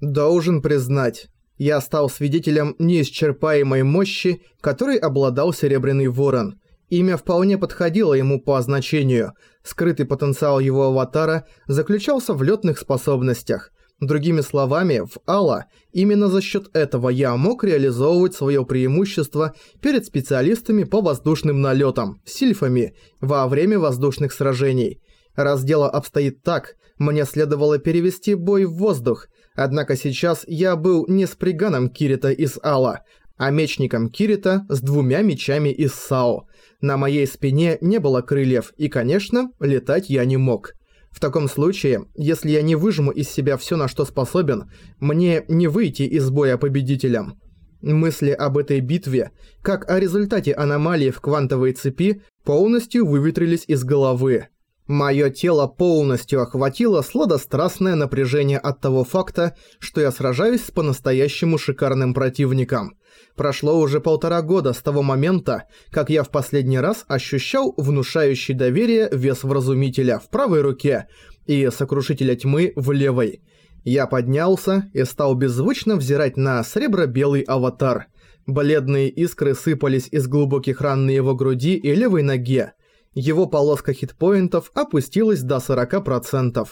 Должен признать, я стал свидетелем неисчерпаемой мощи, которой обладал Серебряный Ворон. Имя вполне подходило ему по значению. Скрытый потенциал его аватара заключался в летных способностях. Другими словами, в Алла именно за счет этого я мог реализовывать свое преимущество перед специалистами по воздушным налетам, сильфами, во время воздушных сражений. Раз дело обстоит так, мне следовало перевести бой в воздух, однако сейчас я был не с приганом Кирита из Алла, а мечником Кирита с двумя мечами из Сао. На моей спине не было крыльев, и, конечно, летать я не мог. В таком случае, если я не выжму из себя всё, на что способен, мне не выйти из боя победителем. Мысли об этой битве, как о результате аномалии в квантовой цепи, полностью выветрились из головы. Моё тело полностью охватило сладострастное напряжение от того факта, что я сражаюсь с по-настоящему шикарным противником. Прошло уже полтора года с того момента, как я в последний раз ощущал внушающий доверие вес вразумителя в правой руке и сокрушителя тьмы в левой. Я поднялся и стал беззвучно взирать на сребро-белый аватар. Бледные искры сыпались из глубоких ран на его груди и левой ноге, его полоска хитпоинтов опустилась до 40%.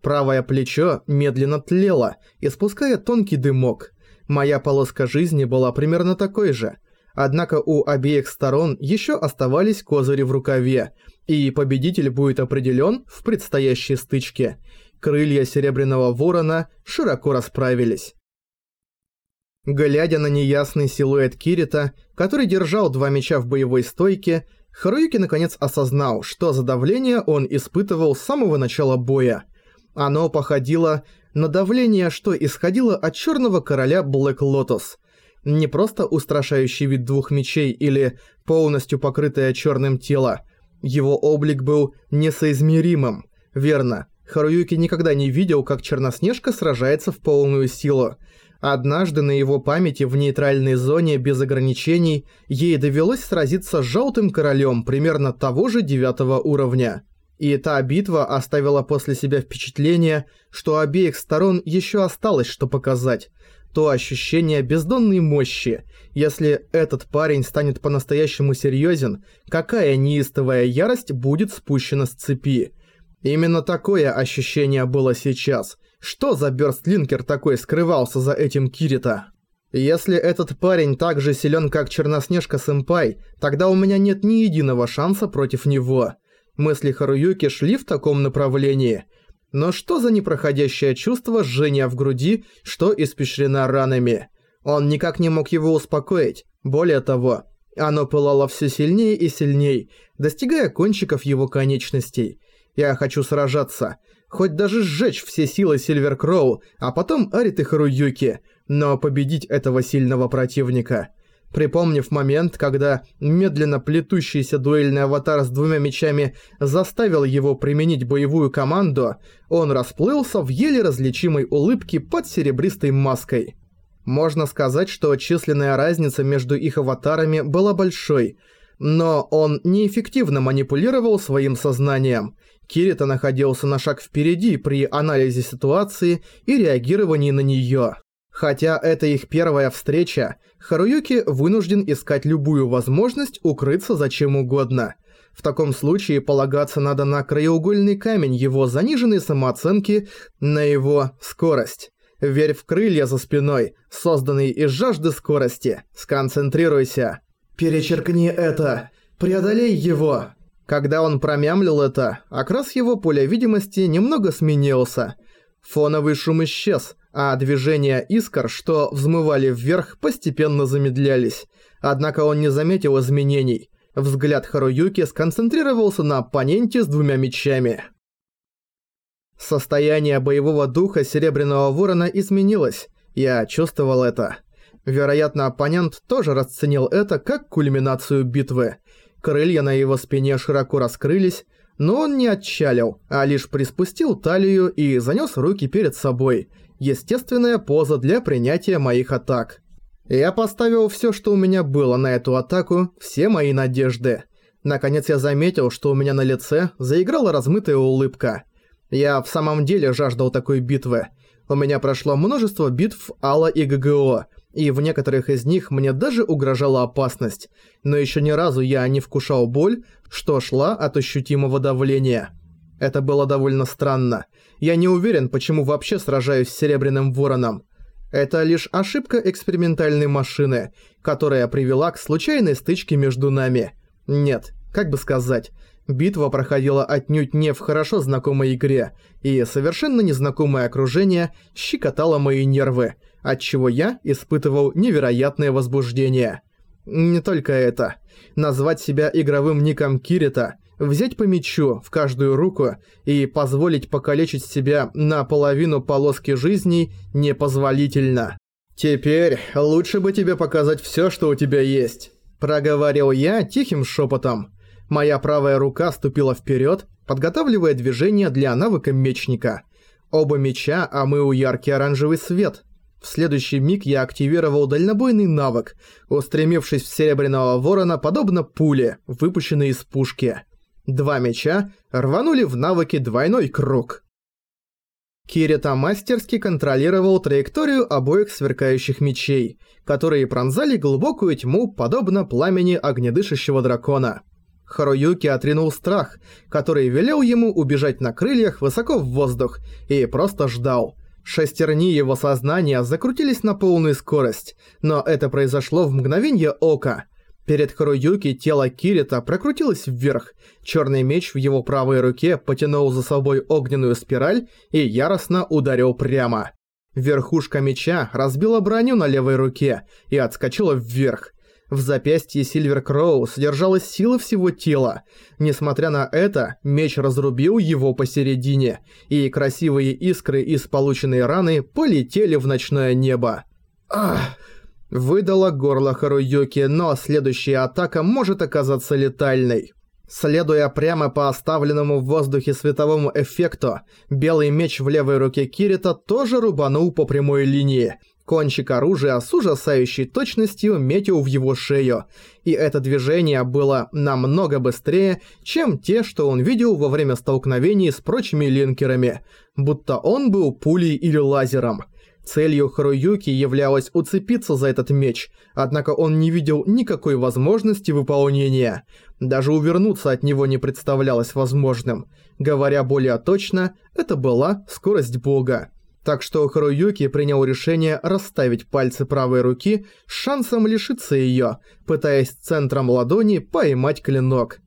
Правое плечо медленно тлело, испуская тонкий дымок. Моя полоска жизни была примерно такой же. Однако у обеих сторон еще оставались козыри в рукаве, и победитель будет определен в предстоящей стычке. Крылья Серебряного Ворона широко расправились. Глядя на неясный силуэт Кирита, который держал два меча в боевой стойке, Харуюки наконец осознал, что за давление он испытывал с самого начала боя. Оно походило на давление, что исходило от черного короля Блэк Лотос. Не просто устрашающий вид двух мечей или полностью покрытое черным тело. Его облик был несоизмеримым. Верно, Харуюки никогда не видел, как Черноснежка сражается в полную силу. Однажды на его памяти в нейтральной зоне без ограничений ей довелось сразиться с Желтым Королем примерно того же девятого уровня. И та битва оставила после себя впечатление, что обеих сторон еще осталось что показать. То ощущение бездонной мощи. Если этот парень станет по-настоящему серьезен, какая неистовая ярость будет спущена с цепи. Именно такое ощущение было сейчас – что за бёрстлинкер такой скрывался за этим Кирита? Если этот парень так же силен, как Черноснежка-сэмпай, тогда у меня нет ни единого шанса против него. Мысли Харуюки шли в таком направлении. Но что за непроходящее чувство жжения в груди, что испещрено ранами? Он никак не мог его успокоить. Более того, оно пылало все сильнее и сильнее, достигая кончиков его конечностей. Я хочу сражаться хоть даже сжечь все силы Сильвер Кроу, а потом Арит и Харуюки, но победить этого сильного противника. Припомнив момент, когда медленно плетущийся дуэльный аватар с двумя мечами заставил его применить боевую команду, он расплылся в еле различимой улыбке под серебристой маской. Можно сказать, что численная разница между их аватарами была большой, но он неэффективно манипулировал своим сознанием – Кирита находился на шаг впереди при анализе ситуации и реагировании на неё. Хотя это их первая встреча, Харуюки вынужден искать любую возможность укрыться за чем угодно. В таком случае полагаться надо на краеугольный камень его заниженной самооценки, на его скорость. Верь в крылья за спиной, созданные из жажды скорости. Сконцентрируйся. «Перечеркни это! Преодолей его!» Когда он промямлил это, окрас его поля видимости немного сменился. Фоновый шум исчез, а движения искр, что взмывали вверх, постепенно замедлялись. Однако он не заметил изменений. Взгляд Харуюки сконцентрировался на оппоненте с двумя мечами. Состояние боевого духа Серебряного Ворона изменилось. Я чувствовал это. Вероятно, оппонент тоже расценил это как кульминацию битвы. Крылья на его спине широко раскрылись, но он не отчалил, а лишь приспустил талию и занёс руки перед собой. Естественная поза для принятия моих атак. Я поставил всё, что у меня было на эту атаку, все мои надежды. Наконец я заметил, что у меня на лице заиграла размытая улыбка. Я в самом деле жаждал такой битвы. У меня прошло множество битв Алла и ГГО, и в некоторых из них мне даже угрожала опасность, но еще ни разу я не вкушал боль, что шла от ощутимого давления. Это было довольно странно. Я не уверен, почему вообще сражаюсь с Серебряным Вороном. Это лишь ошибка экспериментальной машины, которая привела к случайной стычке между нами. Нет, как бы сказать, битва проходила отнюдь не в хорошо знакомой игре, и совершенно незнакомое окружение щекотало мои нервы, отчего я испытывал невероятное возбуждение. Не только это. Назвать себя игровым ником Кирита, взять по мячу в каждую руку и позволить покалечить себя на половину полоски жизни непозволительно. «Теперь лучше бы тебе показать всё, что у тебя есть», – проговорил я тихим шепотом. Моя правая рука ступила вперед, подготавливая движение для навыка мечника. Оба меча омыл яркий оранжевый свет – в следующий миг я активировал дальнобойный навык, устремившись в Серебряного Ворона подобно пуле, выпущенной из пушки. Два меча рванули в навыке двойной круг. Кирита мастерски контролировал траекторию обоих сверкающих мечей, которые пронзали глубокую тьму, подобно пламени огнедышащего дракона. Харуюки отринул страх, который велел ему убежать на крыльях высоко в воздух, и просто ждал – Шестерни его сознания закрутились на полную скорость, но это произошло в мгновение ока. Перед Харуюки тело Кирита прокрутилось вверх, черный меч в его правой руке потянул за собой огненную спираль и яростно ударил прямо. Верхушка меча разбила броню на левой руке и отскочила вверх. В запястье Сильвер Кроу содержалась сила всего тела. Несмотря на это, меч разрубил его посередине, и красивые искры из полученной раны полетели в ночное небо. Ах! Выдала горло Харуюки, но следующая атака может оказаться летальной. Следуя прямо по оставленному в воздухе световому эффекту, белый меч в левой руке Кирита тоже рубанул по прямой линии – Кончик оружия с ужасающей точностью метил в его шею, и это движение было намного быстрее, чем те, что он видел во время столкновений с прочими линкерами, будто он был пулей или лазером. Целью Харуюки являлось уцепиться за этот меч, однако он не видел никакой возможности выполнения. Даже увернуться от него не представлялось возможным. Говоря более точно, это была скорость бога. Так что Харуюки принял решение расставить пальцы правой руки с шансом лишиться её, пытаясь центром ладони поймать клинок.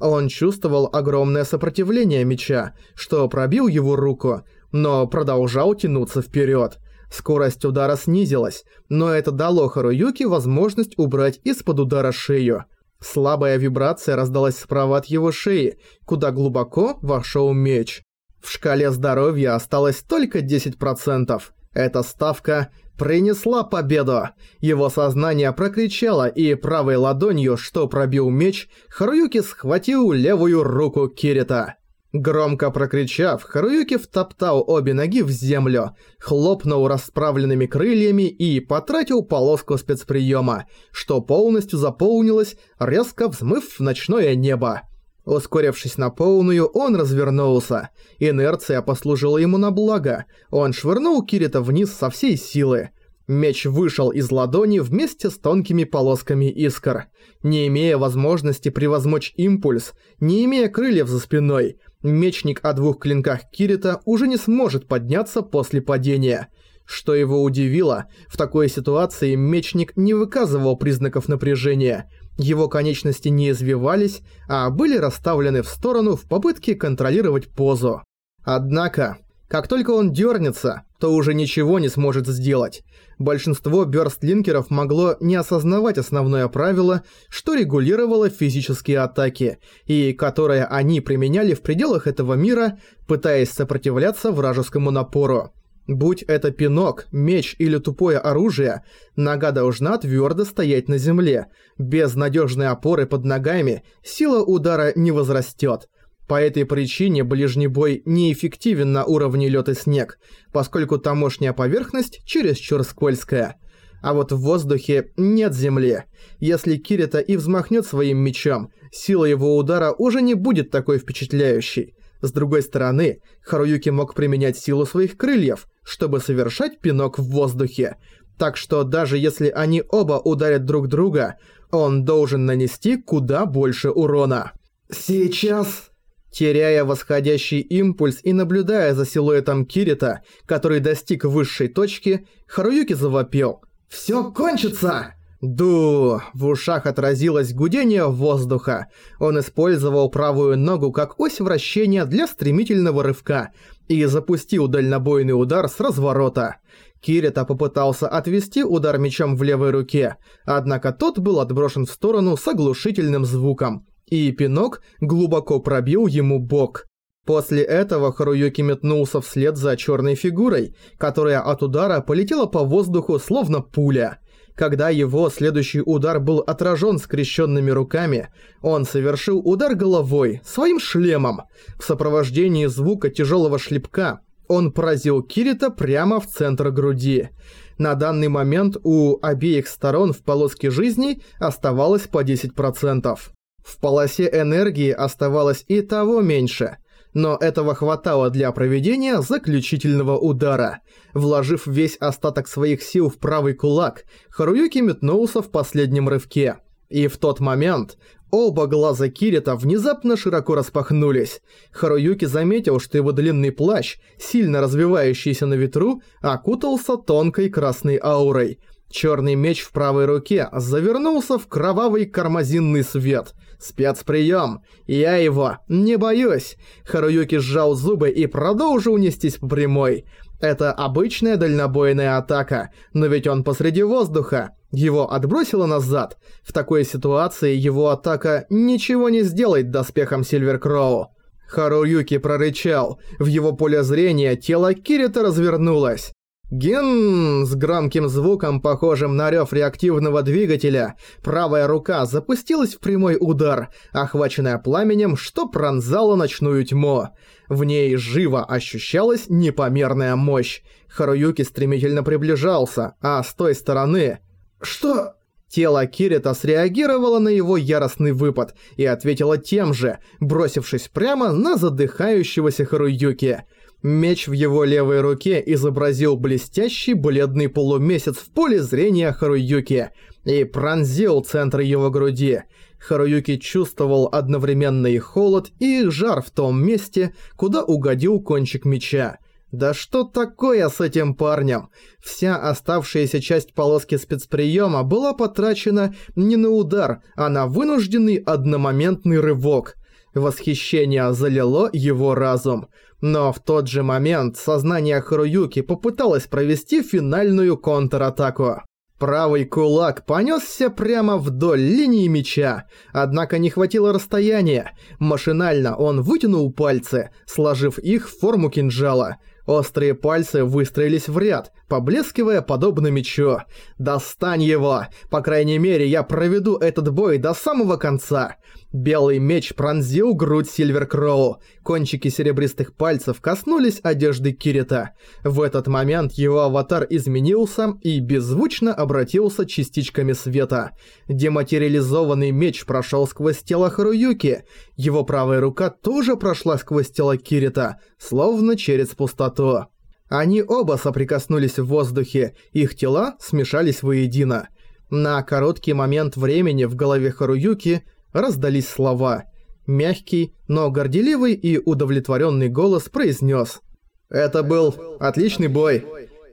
Он чувствовал огромное сопротивление меча, что пробил его руку, но продолжал тянуться вперёд. Скорость удара снизилась, но это дало Харуюки возможность убрать из-под удара шею. Слабая вибрация раздалась справа от его шеи, куда глубоко вошёл меч. В шкале здоровья осталось только 10%. Эта ставка принесла победу. Его сознание прокричало, и правой ладонью, что пробил меч, Харуюки схватил левую руку Кирита. Громко прокричав, Харуюки втоптал обе ноги в землю, хлопнул расправленными крыльями и потратил полоску спецприема, что полностью заполнилось, резко взмыв в ночное небо. Ускорившись на полную, он развернулся. Инерция послужила ему на благо. Он швырнул Кирита вниз со всей силы. Меч вышел из ладони вместе с тонкими полосками искр. Не имея возможности превозмочь импульс, не имея крыльев за спиной, мечник о двух клинках Кирита уже не сможет подняться после падения. Что его удивило, в такой ситуации мечник не выказывал признаков напряжения – его конечности не извивались, а были расставлены в сторону в попытке контролировать позу. Однако, как только он дернется, то уже ничего не сможет сделать. Большинство бёрстлинкеров могло не осознавать основное правило, что регулировало физические атаки, и которое они применяли в пределах этого мира, пытаясь сопротивляться вражескому напору. Будь это пинок, меч или тупое оружие, нога должна твердо стоять на земле. Без надежной опоры под ногами сила удара не возрастет. По этой причине ближний бой неэффективен на уровне лед и снег, поскольку тамошняя поверхность чересчур скользкая. А вот в воздухе нет земли. Если Кирита и взмахнет своим мечом, сила его удара уже не будет такой впечатляющей. С другой стороны, Харуюки мог применять силу своих крыльев, чтобы совершать пинок в воздухе. Так что даже если они оба ударят друг друга, он должен нанести куда больше урона. «Сейчас...» Теряя восходящий импульс и наблюдая за силуэтом Кирита, который достиг высшей точки, Харуюки завопил. «Всё кончится!» Ду! В ушах отразилось гудение воздуха. Он использовал правую ногу как ось вращения для стремительного рывка и запустил дальнобойный удар с разворота. Кирита попытался отвести удар мечом в левой руке, однако тот был отброшен в сторону с оглушительным звуком, и пинок глубоко пробил ему бок. После этого Харуюки метнулся вслед за черной фигурой, которая от удара полетела по воздуху словно пуля. Когда его следующий удар был отражен скрещенными руками, он совершил удар головой, своим шлемом. В сопровождении звука тяжелого шлепка он поразил Кирита прямо в центр груди. На данный момент у обеих сторон в полоске жизни оставалось по 10%. В полосе энергии оставалось и того меньше, но этого хватало для проведения заключительного удара. Вложив весь остаток своих сил в правый кулак, Харуюки метнулся в последнем рывке. И в тот момент оба глаза Кирита внезапно широко распахнулись. Харуюки заметил, что его длинный плащ, сильно развивающийся на ветру, окутался тонкой красной аурой. Черный меч в правой руке завернулся в кровавый кармазинный свет – Спецприем. Я его не боюсь. Харуюки сжал зубы и продолжил нестись по прямой. Это обычная дальнобойная атака, но ведь он посреди воздуха. Его отбросило назад. В такой ситуации его атака ничего не сделает доспехом Сильвер Кроу. Харуюки прорычал. В его поле зрения тело Кирита развернулось. Ген с громким звуком, похожим на рев реактивного двигателя, правая рука запустилась в прямой удар, охваченная пламенем, что пронзало ночную тьму. В ней живо ощущалась непомерная мощь. Харуюки стремительно приближался, а с той стороны... «Что?» Тело Кирита среагировало на его яростный выпад и ответило тем же, бросившись прямо на задыхающегося Харуюки – Меч в его левой руке изобразил блестящий бледный полумесяц в поле зрения Харуюки и пронзил центр его груди. Харуюки чувствовал одновременно и холод, и жар в том месте, куда угодил кончик меча. Да что такое с этим парнем? Вся оставшаяся часть полоски спецприема была потрачена не на удар, а на вынужденный одномоментный рывок. Восхищение залило его разум. Но в тот же момент сознание Харуюки попыталось провести финальную контратаку. Правый кулак понесся прямо вдоль линии меча, однако не хватило расстояния. Машинально он вытянул пальцы, сложив их в форму кинжала. Острые пальцы выстроились в ряд, поблескивая подобно мечу. «Достань его! По крайней мере, я проведу этот бой до самого конца!» Белый меч пронзил грудь Сильвер Кроу. Кончики серебристых пальцев коснулись одежды Кирита. В этот момент его аватар изменился и беззвучно обратился частичками света. Дематериализованный меч прошел сквозь тело Харуюки. Его правая рука тоже прошла сквозь тело Кирита, словно через пустоту. Они оба соприкоснулись в воздухе, их тела смешались воедино. На короткий момент времени в голове Харуюки – раздались слова. Мягкий, но горделивый и удовлетворенный голос произнес: «Это был отличный бой.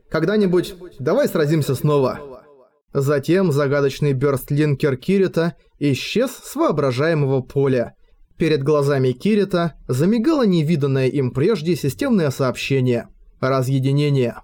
Когда-нибудь давай сразимся снова». Затем загадочный бёрстлинкер Кирита исчез с воображаемого поля. Перед глазами Кирита замигало невиданное им прежде системное сообщение. Разъединение.